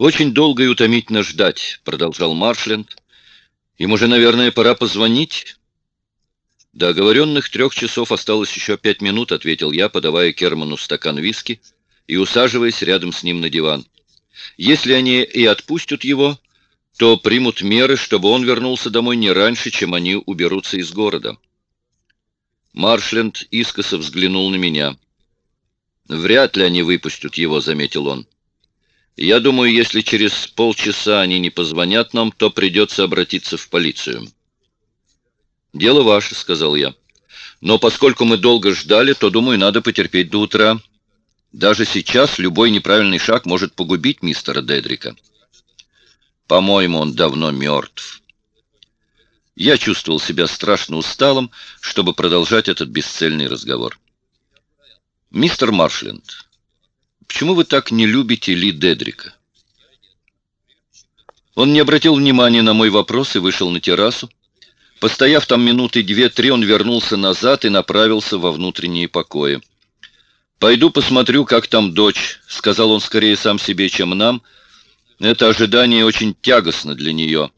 «Очень долго и утомительно ждать», — продолжал Маршленд. «Им уже, наверное, пора позвонить». «До оговоренных трех часов осталось еще пять минут», — ответил я, подавая Керману стакан виски и усаживаясь рядом с ним на диван. «Если они и отпустят его, то примут меры, чтобы он вернулся домой не раньше, чем они уберутся из города». Маршленд искоса взглянул на меня. «Вряд ли они выпустят его», — заметил он. «Я думаю, если через полчаса они не позвонят нам, то придется обратиться в полицию». «Дело ваше», — сказал я. «Но поскольку мы долго ждали, то, думаю, надо потерпеть до утра. Даже сейчас любой неправильный шаг может погубить мистера Дедрика». «По-моему, он давно мертв». Я чувствовал себя страшно усталым, чтобы продолжать этот бесцельный разговор. «Мистер Маршленд, почему вы так не любите Ли Дедрика?» Он не обратил внимания на мой вопрос и вышел на террасу. Постояв там минуты две-три, он вернулся назад и направился во внутренние покои. «Пойду посмотрю, как там дочь», — сказал он скорее сам себе, чем нам. «Это ожидание очень тягостно для нее».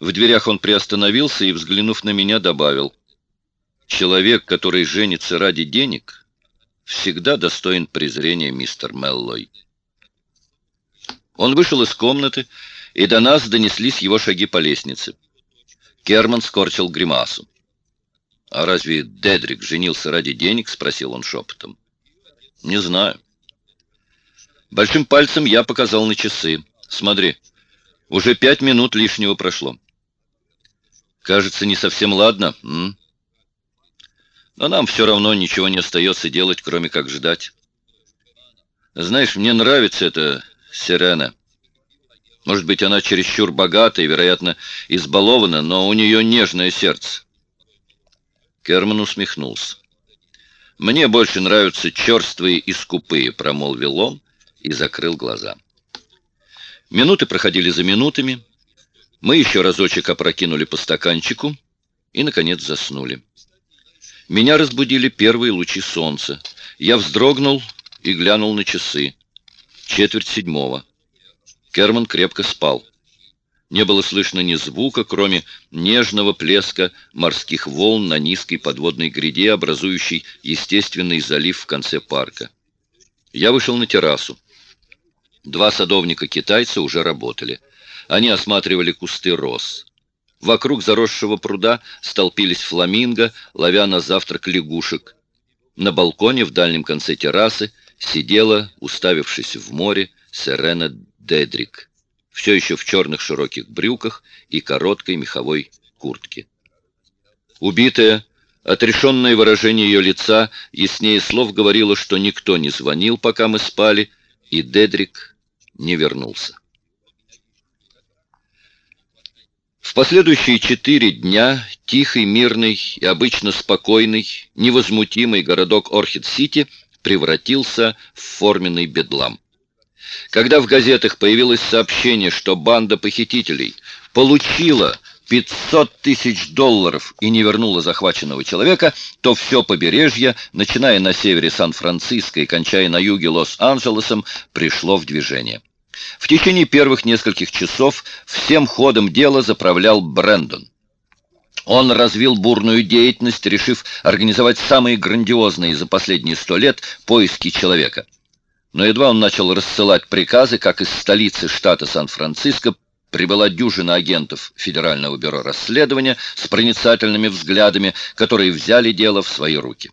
В дверях он приостановился и, взглянув на меня, добавил. «Человек, который женится ради денег, всегда достоин презрения, мистер Меллой». Он вышел из комнаты, и до нас донеслись его шаги по лестнице. Керман скорчил гримасу. «А разве Дедрик женился ради денег?» — спросил он шепотом. «Не знаю». Большим пальцем я показал на часы. «Смотри, уже пять минут лишнего прошло». «Кажется, не совсем ладно, м? Но нам все равно ничего не остается делать, кроме как ждать. Знаешь, мне нравится эта Сирена». Может быть, она чересчур богата и, вероятно, избалована, но у нее нежное сердце. Керман усмехнулся. «Мне больше нравятся черствые и скупые», — промолвил он и закрыл глаза. Минуты проходили за минутами. Мы еще разочек опрокинули по стаканчику и, наконец, заснули. Меня разбудили первые лучи солнца. Я вздрогнул и глянул на часы. Четверть седьмого. Керман крепко спал. Не было слышно ни звука, кроме нежного плеска морских волн на низкой подводной гряде, образующей естественный залив в конце парка. Я вышел на террасу. Два садовника-китайца уже работали. Они осматривали кусты роз. Вокруг заросшего пруда столпились фламинго, ловя на завтрак лягушек. На балконе в дальнем конце террасы сидела, уставившись в море, Серена Дедрик, все еще в черных широких брюках и короткой меховой куртке. Убитая, отрешенное выражение ее лица яснее слов говорило, что никто не звонил, пока мы спали, и Дедрик не вернулся. В последующие четыре дня тихий, мирный и обычно спокойный, невозмутимый городок Орхид-Сити превратился в форменный бедлам. Когда в газетах появилось сообщение, что банда похитителей получила 500 тысяч долларов и не вернула захваченного человека, то все побережье, начиная на севере Сан-Франциско и кончая на юге Лос-Анджелесом, пришло в движение. В течение первых нескольких часов всем ходом дела заправлял Брэндон. Он развил бурную деятельность, решив организовать самые грандиозные за последние сто лет поиски человека – но едва он начал рассылать приказы, как из столицы штата Сан-Франциско прибыла дюжина агентов Федерального бюро расследования с проницательными взглядами, которые взяли дело в свои руки.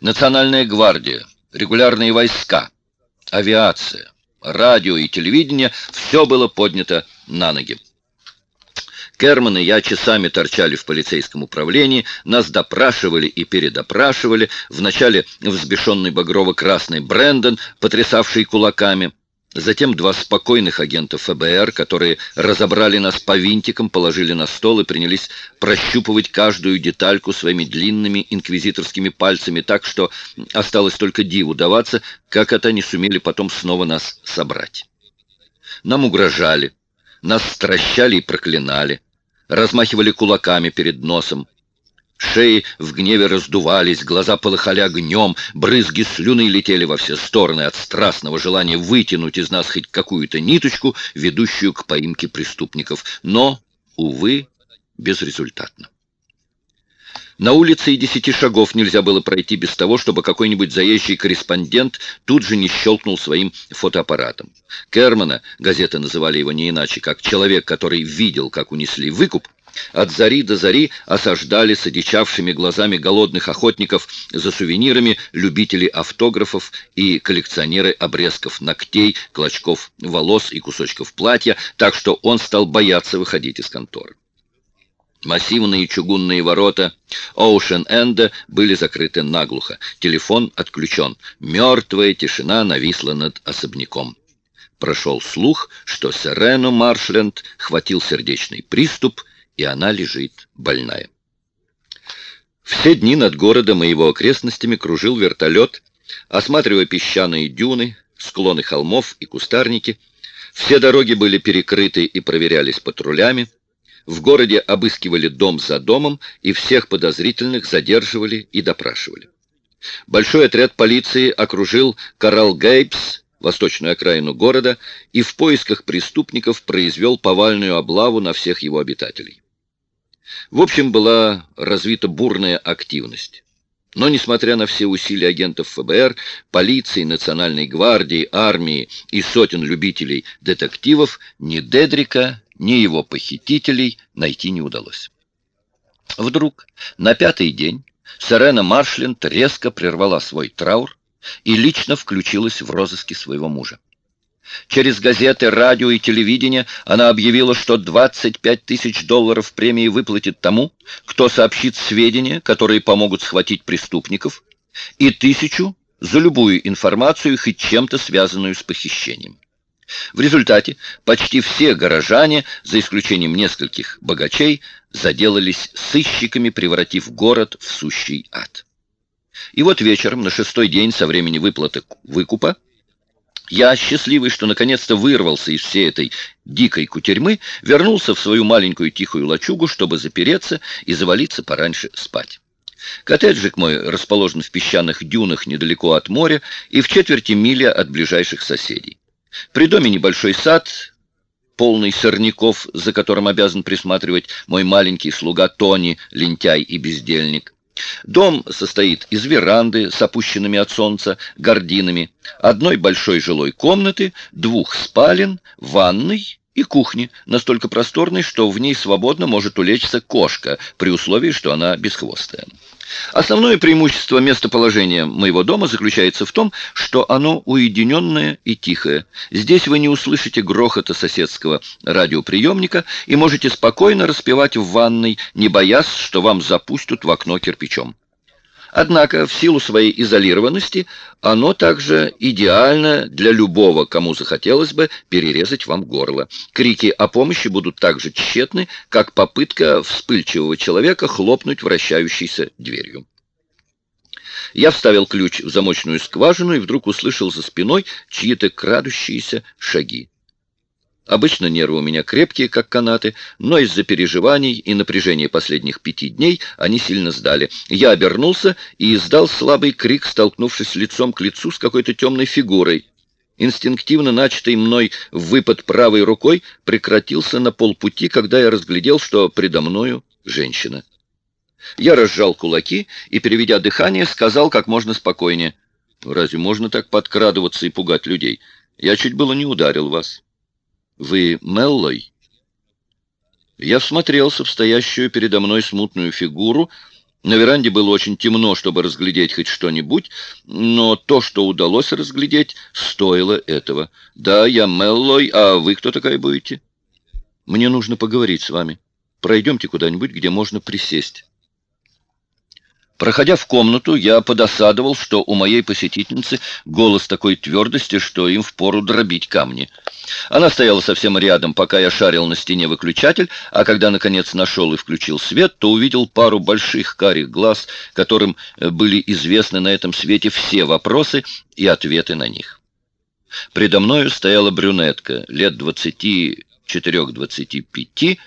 Национальная гвардия, регулярные войска, авиация, радио и телевидение – все было поднято на ноги. Керман и я часами торчали в полицейском управлении, нас допрашивали и передопрашивали, вначале взбешенный багрово-красный Брэндон, потрясавший кулаками, затем два спокойных агента ФБР, которые разобрали нас по винтикам, положили на стол и принялись прощупывать каждую детальку своими длинными инквизиторскими пальцами так, что осталось только диву даваться, как это они сумели потом снова нас собрать. Нам угрожали, нас стращали и проклинали, размахивали кулаками перед носом. Шеи в гневе раздувались, глаза полыхали огнем, брызги слюны летели во все стороны от страстного желания вытянуть из нас хоть какую-то ниточку, ведущую к поимке преступников. Но, увы, безрезультатно. На улице и десяти шагов нельзя было пройти без того, чтобы какой-нибудь заезжий корреспондент тут же не щелкнул своим фотоаппаратом. Кермана, газеты называли его не иначе, как человек, который видел, как унесли выкуп, от зари до зари осаждали с одичавшими глазами голодных охотников за сувенирами любители автографов и коллекционеры обрезков ногтей, клочков волос и кусочков платья, так что он стал бояться выходить из конторы. Массивные чугунные ворота Оушен-Энда были закрыты наглухо. Телефон отключен. Мертвая тишина нависла над особняком. Прошел слух, что Серену Маршленд хватил сердечный приступ, и она лежит больная. Все дни над городом и его окрестностями кружил вертолет, осматривая песчаные дюны, склоны холмов и кустарники. Все дороги были перекрыты и проверялись патрулями. В городе обыскивали дом за домом, и всех подозрительных задерживали и допрашивали. Большой отряд полиции окружил Коралл Гейбс, восточную окраину города, и в поисках преступников произвел повальную облаву на всех его обитателей. В общем, была развита бурная активность. Но, несмотря на все усилия агентов ФБР, полиции, национальной гвардии, армии и сотен любителей детективов, ни Дедрика, ни его похитителей найти не удалось. Вдруг, на пятый день, Сарена Маршленд резко прервала свой траур и лично включилась в розыски своего мужа. Через газеты, радио и телевидение она объявила, что 25 тысяч долларов премии выплатит тому, кто сообщит сведения, которые помогут схватить преступников, и тысячу за любую информацию, хоть чем-то связанную с похищением. В результате почти все горожане, за исключением нескольких богачей, заделались сыщиками, превратив город в сущий ад. И вот вечером, на шестой день со времени выплаты выкупа, я, счастливый, что наконец-то вырвался из всей этой дикой кутерьмы, вернулся в свою маленькую тихую лачугу, чтобы запереться и завалиться пораньше спать. Коттеджик мой расположен в песчаных дюнах недалеко от моря и в четверти миля от ближайших соседей. При доме небольшой сад, полный сорняков, за которым обязан присматривать мой маленький слуга Тони, лентяй и бездельник. Дом состоит из веранды с опущенными от солнца гардинами, одной большой жилой комнаты, двух спален, ванной и кухни, настолько просторной, что в ней свободно может улечься кошка, при условии, что она бесхвостая. Основное преимущество местоположения моего дома заключается в том, что оно уединенное и тихое. Здесь вы не услышите грохота соседского радиоприемника и можете спокойно распевать в ванной, не боясь, что вам запустят в окно кирпичом. Однако в силу своей изолированности оно также идеально для любого, кому захотелось бы перерезать вам горло. Крики о помощи будут так же тщетны, как попытка вспыльчивого человека хлопнуть вращающейся дверью. Я вставил ключ в замочную скважину и вдруг услышал за спиной чьи-то крадущиеся шаги. Обычно нервы у меня крепкие, как канаты, но из-за переживаний и напряжения последних пяти дней они сильно сдали. Я обернулся и издал слабый крик, столкнувшись лицом к лицу с какой-то темной фигурой. Инстинктивно начатый мной выпад правой рукой прекратился на полпути, когда я разглядел, что предо мною женщина. Я разжал кулаки и, переведя дыхание, сказал как можно спокойнее. «Разве можно так подкрадываться и пугать людей? Я чуть было не ударил вас». Вы Меллой?» Я всмотрелся в стоящую передо мной смутную фигуру. На веранде было очень темно, чтобы разглядеть хоть что-нибудь, но то, что удалось разглядеть, стоило этого. «Да, я Меллой, а вы кто такая будете?» «Мне нужно поговорить с вами. Пройдемте куда-нибудь, где можно присесть». Проходя в комнату, я подосадовал, что у моей посетительницы голос такой твердости, что им впору дробить камни. Она стояла совсем рядом, пока я шарил на стене выключатель, а когда, наконец, нашел и включил свет, то увидел пару больших карих глаз, которым э, были известны на этом свете все вопросы и ответы на них. Предо мною стояла брюнетка, лет двадцати четырех-двадцати пяти,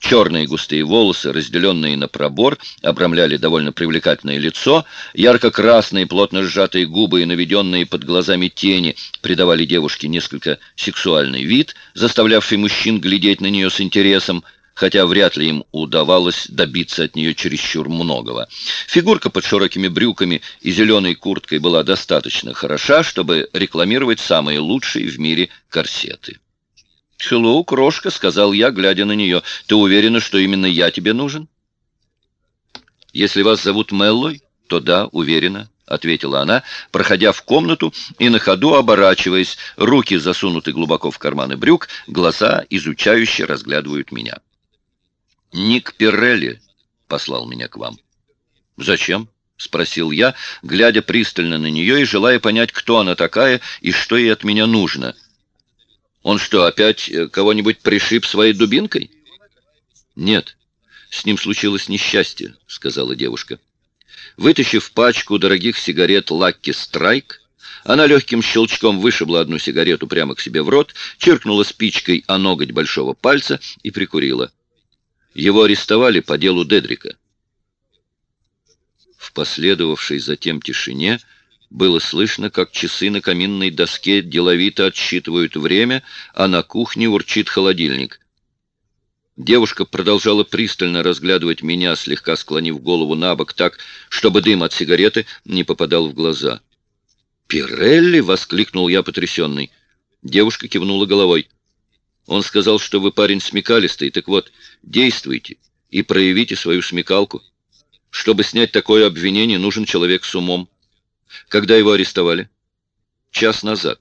Черные густые волосы, разделенные на пробор, обрамляли довольно привлекательное лицо. Ярко-красные, плотно сжатые губы и наведенные под глазами тени придавали девушке несколько сексуальный вид, заставлявший мужчин глядеть на нее с интересом, хотя вряд ли им удавалось добиться от нее чересчур многого. Фигурка под широкими брюками и зеленой курткой была достаточно хороша, чтобы рекламировать самые лучшие в мире корсеты. «Хеллоу, крошка», — сказал я, глядя на нее. «Ты уверена, что именно я тебе нужен?» «Если вас зовут Меллой, то да, уверена», — ответила она, проходя в комнату и на ходу оборачиваясь, руки засунуты глубоко в карманы брюк, глаза изучающе разглядывают меня. «Ник Пирелли послал меня к вам». «Зачем?» — спросил я, глядя пристально на нее и желая понять, кто она такая и что ей от меня нужно — он что, опять э, кого-нибудь пришиб своей дубинкой? Нет, с ним случилось несчастье, сказала девушка. Вытащив пачку дорогих сигарет «Лакки Страйк», она легким щелчком вышибла одну сигарету прямо к себе в рот, чиркнула спичкой о ноготь большого пальца и прикурила. Его арестовали по делу Дедрика. В последовавшей затем тишине было слышно, как часы на каминной доске деловито отсчитывают время, а на кухне урчит холодильник. Девушка продолжала пристально разглядывать меня, слегка склонив голову на бок так, чтобы дым от сигареты не попадал в глаза. «Пирелли!» — воскликнул я потрясенный. Девушка кивнула головой. «Он сказал, что вы парень смекалистый. Так вот, действуйте и проявите свою смекалку. Чтобы снять такое обвинение, нужен человек с умом. Когда его арестовали? Час назад.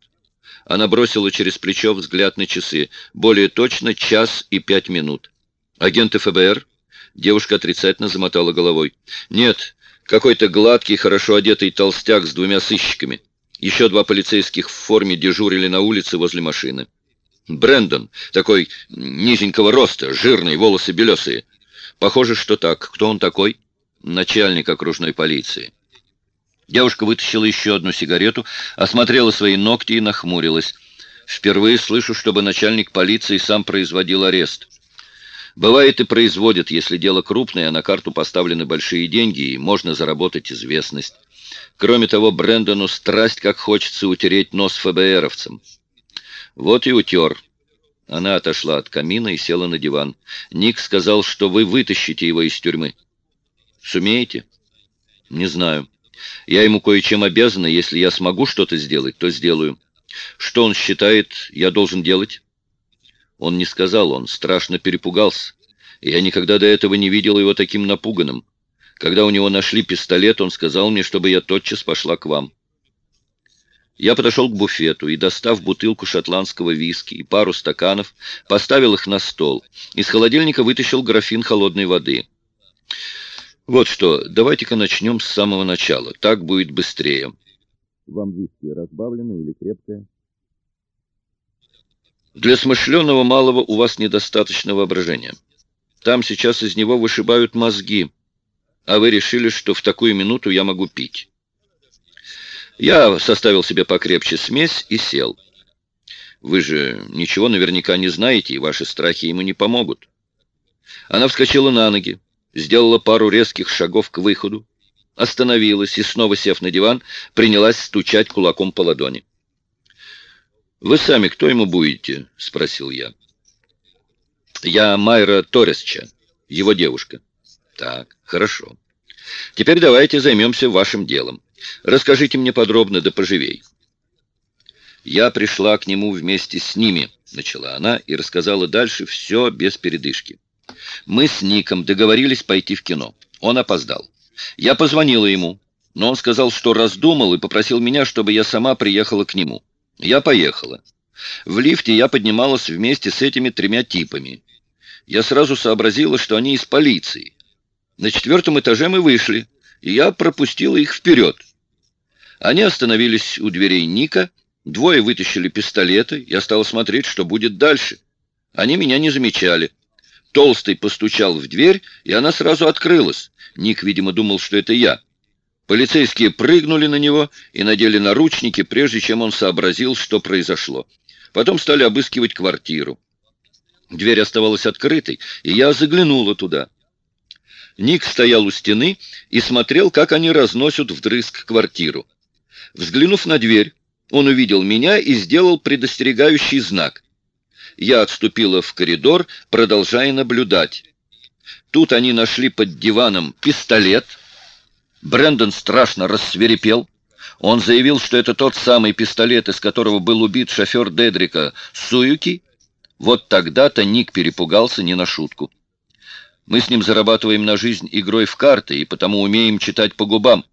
Она бросила через плечо взгляд на часы. Более точно час и пять минут. Агенты ФБР? Девушка отрицательно замотала головой. Нет, какой-то гладкий, хорошо одетый толстяк с двумя сыщиками. Еще два полицейских в форме дежурили на улице возле машины. Брэндон, такой низенького роста, жирный, волосы белесые. Похоже, что так. Кто он такой? Начальник окружной полиции. Девушка вытащила еще одну сигарету, осмотрела свои ногти и нахмурилась. Впервые слышу, чтобы начальник полиции сам производил арест. Бывает и производит, если дело крупное, а на карту поставлены большие деньги, и можно заработать известность. Кроме того, Брэндону страсть как хочется утереть нос ФБРовцам. Вот и утер. Она отошла от камина и села на диван. Ник сказал, что вы вытащите его из тюрьмы. Сумеете? Не знаю. Я ему кое-чем обязана, если я смогу что-то сделать, то сделаю. Что он считает, я должен делать? Он не сказал, он страшно перепугался. Я никогда до этого не видел его таким напуганным. Когда у него нашли пистолет, он сказал мне, чтобы я тотчас пошла к вам. Я подошел к буфету и, достав бутылку шотландского виски и пару стаканов, поставил их на стол. Из холодильника вытащил графин холодной воды. Вот что, давайте-ка начнем с самого начала. Так будет быстрее. Вам виски разбавленное или крепкое? Для смышленого малого у вас недостаточно воображения. Там сейчас из него вышибают мозги, а вы решили, что в такую минуту я могу пить. Я составил себе покрепче смесь и сел. Вы же ничего наверняка не знаете, и ваши страхи ему не помогут. Она вскочила на ноги сделала пару резких шагов к выходу, остановилась и, снова сев на диван, принялась стучать кулаком по ладони. «Вы сами кто ему будете?» — спросил я. «Я Майра Торресча, его девушка». «Так, хорошо. Теперь давайте займемся вашим делом. Расскажите мне подробно да поживей». «Я пришла к нему вместе с ними», — начала она и рассказала дальше все без передышки. Мы с Ником договорились пойти в кино. Он опоздал. Я позвонила ему, но он сказал, что раздумал и попросил меня, чтобы я сама приехала к нему. Я поехала. В лифте я поднималась вместе с этими тремя типами. Я сразу сообразила, что они из полиции. На четвертом этаже мы вышли, и я пропустила их вперед. Они остановились у дверей Ника, двое вытащили пистолеты, я стала смотреть, что будет дальше. Они меня не замечали. Толстый постучал в дверь, и она сразу открылась. Ник, видимо, думал, что это я. Полицейские прыгнули на него и надели наручники, прежде чем он сообразил, что произошло. Потом стали обыскивать квартиру. Дверь оставалась открытой, и я заглянула туда. Ник стоял у стены и смотрел, как они разносят вдрызг квартиру. Взглянув на дверь, он увидел меня и сделал предостерегающий знак. Я отступила в коридор, продолжая наблюдать. Тут они нашли под диваном пистолет. Брэндон страшно рассверепел. Он заявил, что это тот самый пистолет, из которого был убит шофер Дедрика Суюки. Вот тогда-то Ник перепугался не на шутку. Мы с ним зарабатываем на жизнь игрой в карты и потому умеем читать по губам.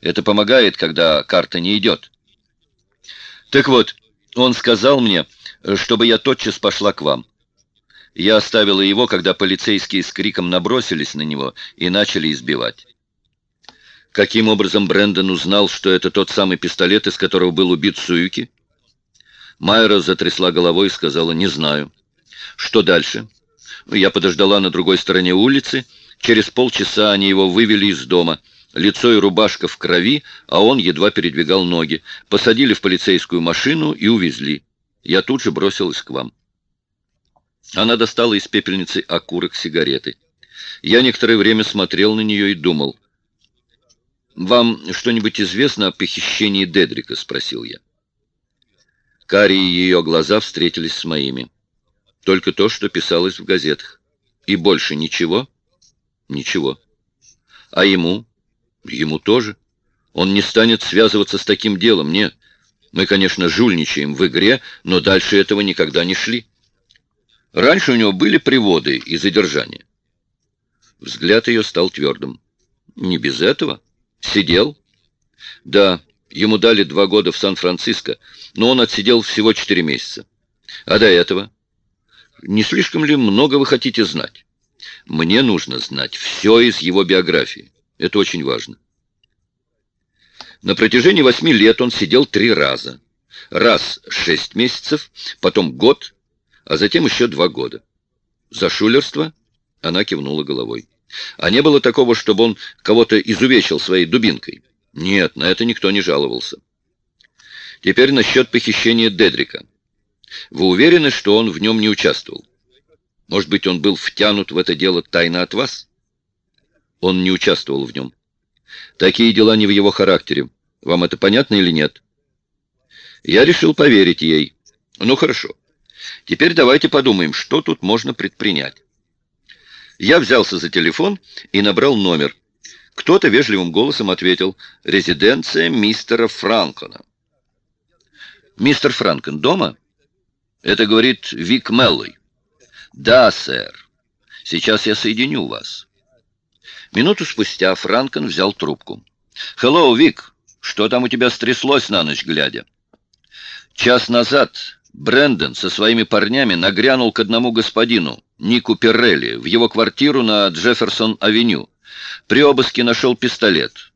Это помогает, когда карта не идет. Так вот, он сказал мне, чтобы я тотчас пошла к вам. Я оставила его, когда полицейские с криком набросились на него и начали избивать. Каким образом Брэндон узнал, что это тот самый пистолет, из которого был убит Суюки? Майра затрясла головой и сказала, не знаю. Что дальше? Я подождала на другой стороне улицы. Через полчаса они его вывели из дома. Лицо и рубашка в крови, а он едва передвигал ноги. Посадили в полицейскую машину и увезли. Я тут же бросилась к вам. Она достала из пепельницы окурок сигареты. Я некоторое время смотрел на нее и думал. «Вам что-нибудь известно о похищении Дедрика?» — спросил я. Карие ее глаза встретились с моими. Только то, что писалось в газетах. И больше ничего? Ничего. А ему? Ему тоже. Он не станет связываться с таким делом, нет. Мы, конечно, жульничаем в игре, но дальше этого никогда не шли. Раньше у него были приводы и задержания. Взгляд ее стал твердым. Не без этого. Сидел. Да, ему дали два года в Сан-Франциско, но он отсидел всего четыре месяца. А до этого? Не слишком ли много вы хотите знать? Мне нужно знать все из его биографии. Это очень важно. На протяжении восьми лет он сидел три раза. Раз шесть месяцев, потом год, а затем еще два года. За шулерство она кивнула головой. А не было такого, чтобы он кого-то изувечил своей дубинкой? Нет, на это никто не жаловался. Теперь насчет похищения Дедрика. Вы уверены, что он в нем не участвовал? Может быть, он был втянут в это дело тайно от вас? Он не участвовал в нем. Такие дела не в его характере. Вам это понятно или нет? Я решил поверить ей. Ну, хорошо. Теперь давайте подумаем, что тут можно предпринять. Я взялся за телефон и набрал номер. Кто-то вежливым голосом ответил «Резиденция мистера Франкона». «Мистер Франкон дома?» Это говорит Вик Меллой. «Да, сэр. Сейчас я соединю вас». Минуту спустя Франкен взял трубку. «Хеллоу, Вик. Что там у тебя стряслось на ночь глядя?» Час назад Брэндон со своими парнями нагрянул к одному господину, Нику Перрелли, в его квартиру на Джефферсон-авеню. При обыске нашел пистолет.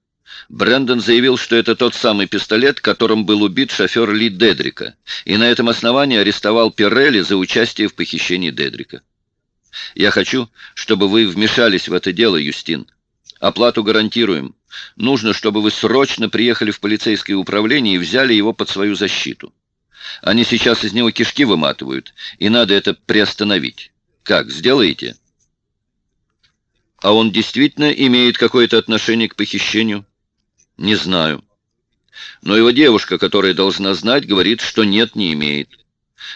Брэндон заявил, что это тот самый пистолет, которым был убит шофер Ли Дедрика, и на этом основании арестовал Перрелли за участие в похищении Дедрика. Я хочу, чтобы вы вмешались в это дело, Юстин. Оплату гарантируем. Нужно, чтобы вы срочно приехали в полицейское управление и взяли его под свою защиту. Они сейчас из него кишки выматывают, и надо это приостановить. Как, сделаете? А он действительно имеет какое-то отношение к похищению? Не знаю. Но его девушка, которая должна знать, говорит, что нет, не имеет.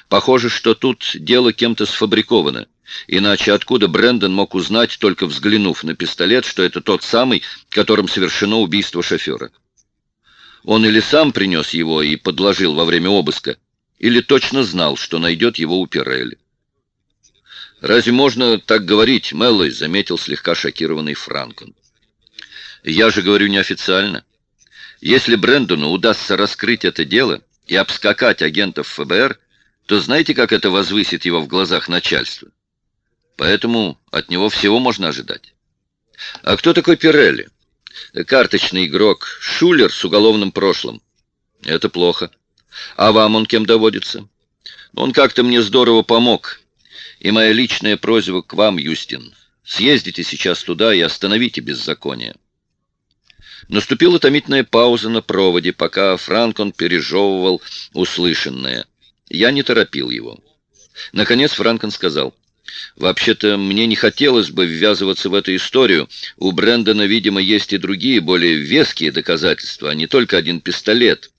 Похоже, что тут дело кем-то сфабриковано. Иначе откуда Брэндон мог узнать, только взглянув на пистолет, что это тот самый, которым совершено убийство шофера? Он или сам принес его и подложил во время обыска, или точно знал, что найдет его у Пирелли. «Разве можно так говорить?» — Меллой заметил слегка шокированный Франкон. «Я же говорю неофициально. Если Брэндону удастся раскрыть это дело и обскакать агентов ФБР, то знаете, как это возвысит его в глазах начальства? Поэтому от него всего можно ожидать. А кто такой Пирелли? Карточный игрок, шулер с уголовным прошлым. Это плохо. А вам он кем доводится? Он как-то мне здорово помог. И моя личная просьба к вам, Юстин, съездите сейчас туда и остановите беззаконие. Наступила томительная пауза на проводе, пока Франкон пережевывал услышанное. Я не торопил его. Наконец Франкен сказал, «Вообще-то мне не хотелось бы ввязываться в эту историю. У Брэндона, видимо, есть и другие, более веские доказательства, а не только один пистолет.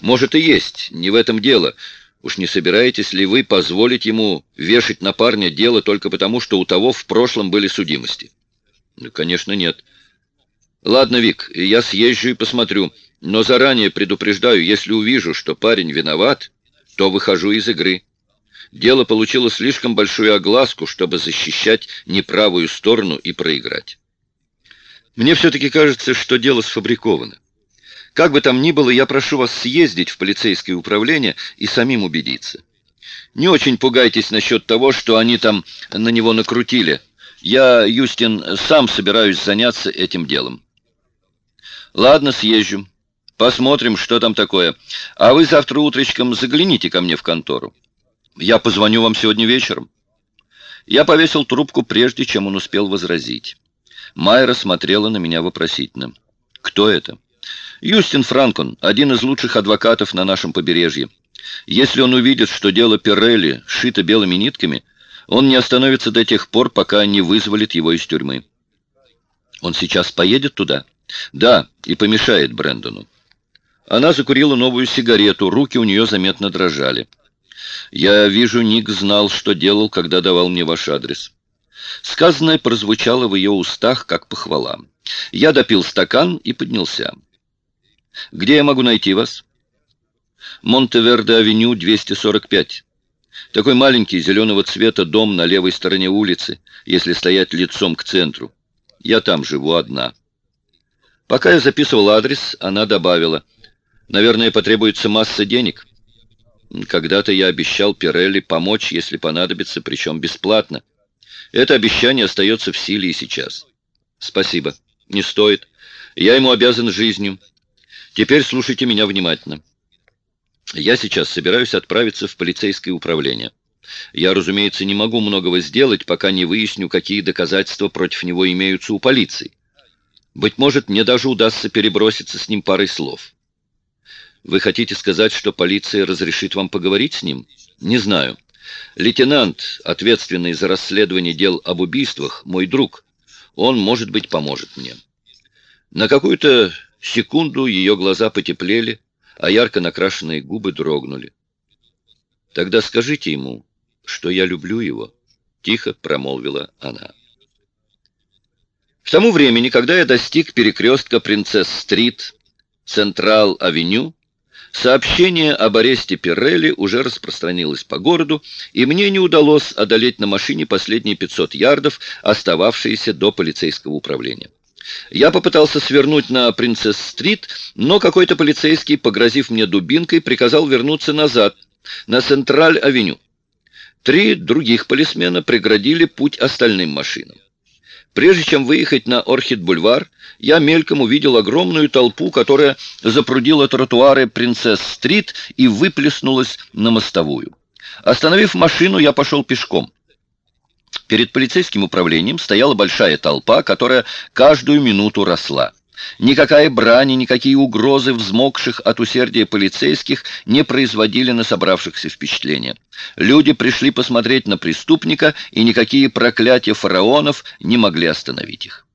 Может и есть, не в этом дело. Уж не собираетесь ли вы позволить ему вешать на парня дело только потому, что у того в прошлом были судимости? Ну, конечно, нет. Ладно, Вик, я съезжу и посмотрю, но заранее предупреждаю, если увижу, что парень виноват, то выхожу из игры. Дело получило слишком большую огласку, чтобы защищать неправую сторону и проиграть. Мне все-таки кажется, что дело сфабриковано. Как бы там ни было, я прошу вас съездить в полицейское управление и самим убедиться. Не очень пугайтесь насчет того, что они там на него накрутили. Я, Юстин, сам собираюсь заняться этим делом. Ладно, съезжу. Посмотрим, что там такое. А вы завтра утречком загляните ко мне в контору. Я позвоню вам сегодня вечером. Я повесил трубку, прежде чем он успел возразить. Майра смотрела на меня вопросительно. «Кто это?» Юстин Франкон, один из лучших адвокатов на нашем побережье. Если он увидит, что дело Пирелли шито белыми нитками, он не остановится до тех пор, пока не вызволит его из тюрьмы. Он сейчас поедет туда? Да, и помешает Брэндону. Она закурила новую сигарету, руки у нее заметно дрожали. Я вижу, Ник знал, что делал, когда давал мне ваш адрес. Сказанное прозвучало в ее устах, как похвала. Я допил стакан и поднялся. Где я могу найти вас? Монтеверде-авеню, 245. Такой маленький, зеленого цвета дом на левой стороне улицы, если стоять лицом к центру. Я там живу одна. Пока я записывал адрес, она добавила. Наверное, потребуется масса денег. Когда-то я обещал Пирелли помочь, если понадобится, причем бесплатно. Это обещание остается в силе и сейчас. Спасибо. Не стоит. Я ему обязан жизнью. Теперь слушайте меня внимательно. Я сейчас собираюсь отправиться в полицейское управление. Я, разумеется, не могу многого сделать, пока не выясню, какие доказательства против него имеются у полиции. Быть может, мне даже удастся переброситься с ним парой слов. Вы хотите сказать, что полиция разрешит вам поговорить с ним? Не знаю. Лейтенант, ответственный за расследование дел об убийствах, мой друг. Он, может быть, поможет мне. На какую-то Секунду ее глаза потеплели, а ярко накрашенные губы дрогнули. «Тогда скажите ему, что я люблю его», — тихо промолвила она. К тому времени, когда я достиг перекрестка Принцесс-стрит, Централ-авеню, сообщение об аресте Пирелли уже распространилось по городу, и мне не удалось одолеть на машине последние 500 ярдов, остававшиеся до полицейского управления. Я попытался свернуть на Принцесс-стрит, но какой-то полицейский, погрозив мне дубинкой, приказал вернуться назад, на Централь-авеню. Три других полисмена преградили путь остальным машинам. Прежде чем выехать на Орхид-бульвар, я мельком увидел огромную толпу, которая запрудила тротуары Принцесс-стрит и выплеснулась на мостовую. Остановив машину, я пошел пешком. Перед полицейским управлением стояла большая толпа, которая каждую минуту росла. Никакая брань никакие угрозы взмокших от усердия полицейских не производили на собравшихся впечатления. Люди пришли посмотреть на преступника, и никакие проклятия фараонов не могли остановить их.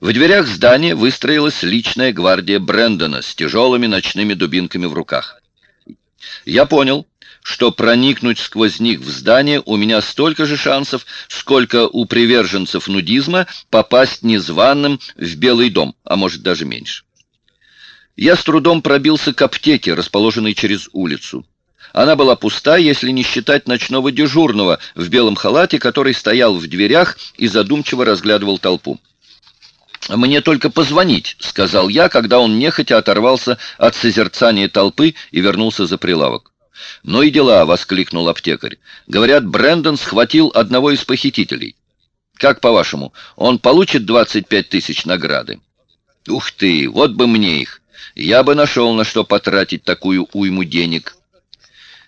В дверях здания выстроилась личная гвардия Брэндона с тяжелыми ночными дубинками в руках. Я понял, что проникнуть сквозь них в здание у меня столько же шансов, сколько у приверженцев нудизма попасть незваным в Белый дом, а может даже меньше. Я с трудом пробился к аптеке, расположенной через улицу. Она была пуста, если не считать ночного дежурного в белом халате, который стоял в дверях и задумчиво разглядывал толпу. «Мне только позвонить», — сказал я, когда он нехотя оторвался от созерцания толпы и вернулся за прилавок. «Ну и дела!» — воскликнул аптекарь. «Говорят, Брэндон схватил одного из похитителей. Как, по-вашему, он получит 25 тысяч награды?» «Ух ты! Вот бы мне их! Я бы нашел, на что потратить такую уйму денег!»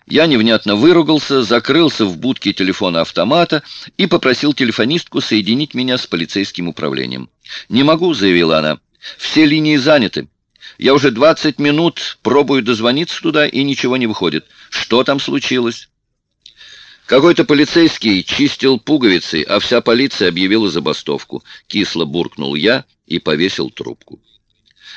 Я невнятно выругался, закрылся в будке телефона-автомата и попросил телефонистку соединить меня с полицейским управлением. «Не могу», — заявила она. «Все линии заняты. Я уже 20 минут пробую дозвониться туда, и ничего не выходит. Что там случилось? Какой-то полицейский чистил пуговицы, а вся полиция объявила забастовку. Кисло буркнул я и повесил трубку.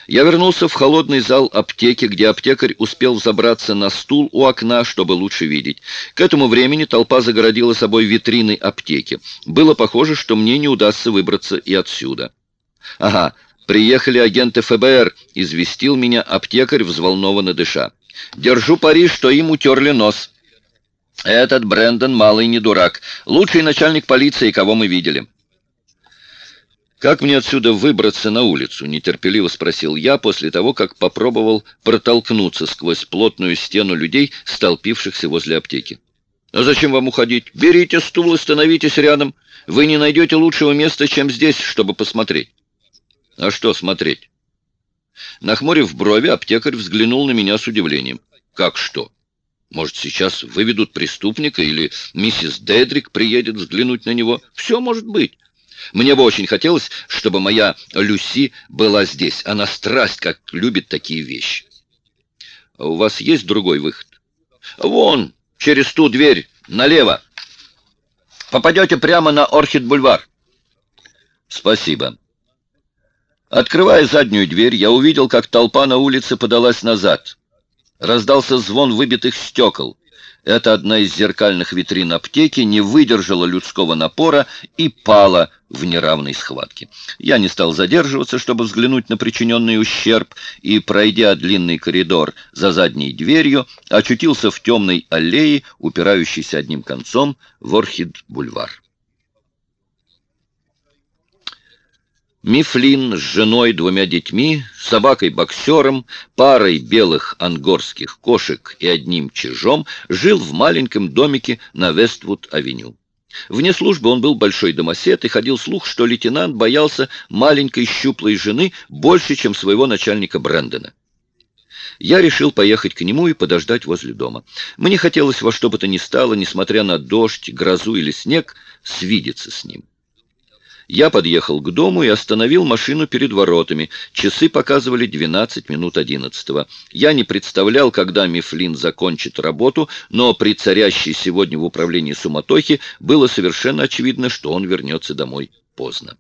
Я вернулся в холодный зал аптеки, где аптекарь успел забраться на стул у окна, чтобы лучше видеть. К этому времени толпа загородила собой витрины аптеки. Было похоже, что мне не удастся выбраться и отсюда. «Ага, приехали агенты ФБР», — известил меня аптекарь, взволнованно дыша. «Держу пари, что им утерли нос». Этот Брэндон малый не дурак. Лучший начальник полиции, кого мы видели. «Как мне отсюда выбраться на улицу?» — нетерпеливо спросил я после того, как попробовал протолкнуться сквозь плотную стену людей, столпившихся возле аптеки. «А зачем вам уходить? Берите стул и становитесь рядом. Вы не найдете лучшего места, чем здесь, чтобы посмотреть». «А что смотреть?» Нахмурив брови, аптекарь взглянул на меня с удивлением. «Как что?» Может, сейчас выведут преступника, или миссис Дедрик приедет взглянуть на него. Все может быть. Мне бы очень хотелось, чтобы моя Люси была здесь. Она страсть, как любит такие вещи. А у вас есть другой выход? Вон, через ту дверь, налево. Попадете прямо на Орхид-бульвар. Спасибо. Открывая заднюю дверь, я увидел, как толпа на улице подалась назад. Раздался звон выбитых стекол. Эта одна из зеркальных витрин аптеки не выдержала людского напора и пала в неравной схватке. Я не стал задерживаться, чтобы взглянуть на причиненный ущерб, и, пройдя длинный коридор за задней дверью, очутился в темной аллее, упирающейся одним концом в Орхид-бульвар. Мифлин с женой, двумя детьми, собакой-боксером, парой белых ангорских кошек и одним чижом жил в маленьком домике на Вествуд-авеню. Вне службы он был большой домосед, и ходил слух, что лейтенант боялся маленькой щуплой жены больше, чем своего начальника Брэндона. Я решил поехать к нему и подождать возле дома. Мне хотелось во что бы то ни стало, несмотря на дождь, грозу или снег, свидеться с ним. Я подъехал к дому и остановил машину перед воротами. Часы показывали 12 минут 11 -го. Я не представлял, когда Мифлин закончит работу, но при царящей сегодня в управлении суматохе было совершенно очевидно, что он вернется домой поздно.